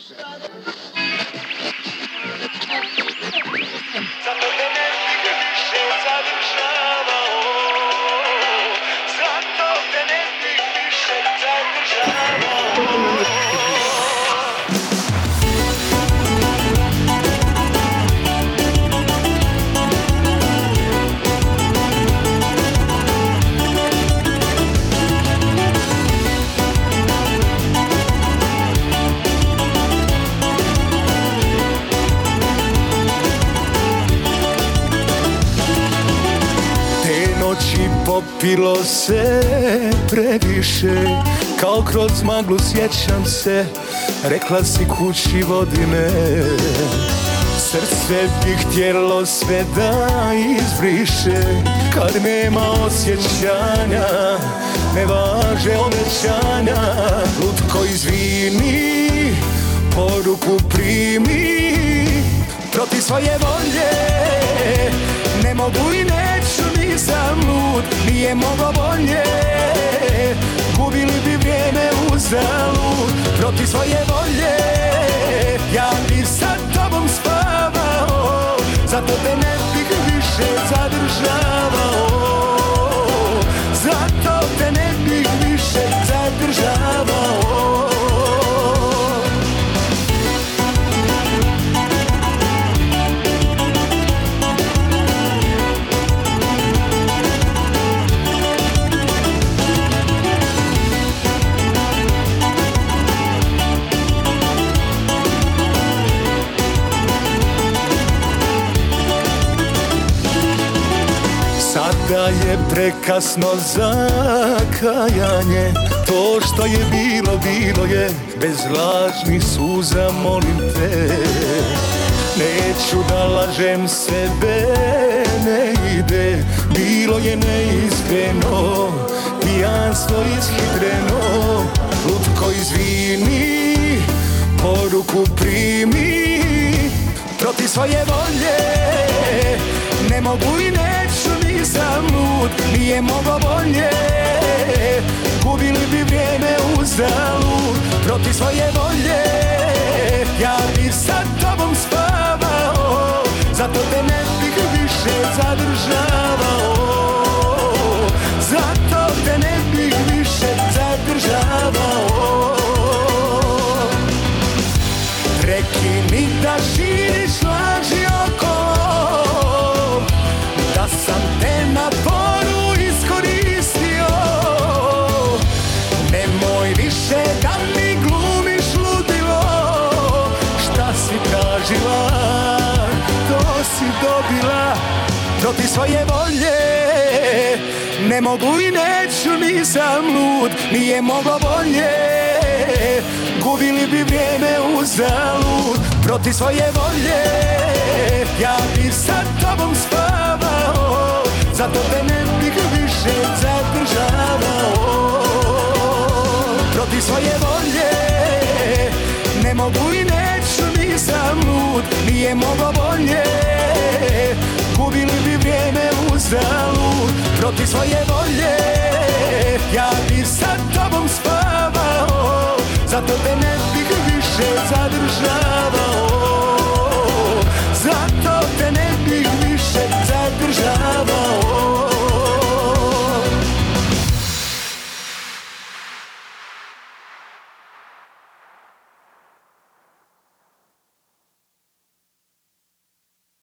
是的 noći popilo se previše Kao kroz maglu sjećam se Rekla si kući vodi me Srce bi htjelo sve da izbriše Kad nema osjećanja Ne važe obećanja. Lutko izvini Poruku primi Protiv svoje volje Ne mogu i neću nisam lud Nije mogo bolje. Gubili bi vrijeme uzalud Protiv svoje volje. Ja Sada je prekasno za kajanje To što je bilo, bilo je. Bez lažnih suza, molim te. Neću da lažem sebe, ne ide. Bilo je neiskreno, pijanstvo ishitreno. Lutko izvini, poruku primi. Protiv svoje volje Ne mogu i neću, nisam lud Nije mogo bolje si dobila Protiv svoje volje. Ne mogu i neću, nisam lud Nije moglo bolje. Gubili bi vrijeme uzalud Protiv svoje volje. Ja bi sa tobom spavao Zato te ne bih više zadržavao. Protiv svoje volje. Ne mogu i neću, nisam lud Nije moglo bolje uzalud Protiv svoje volje. Ja bi sa tobom spavao Zato te ne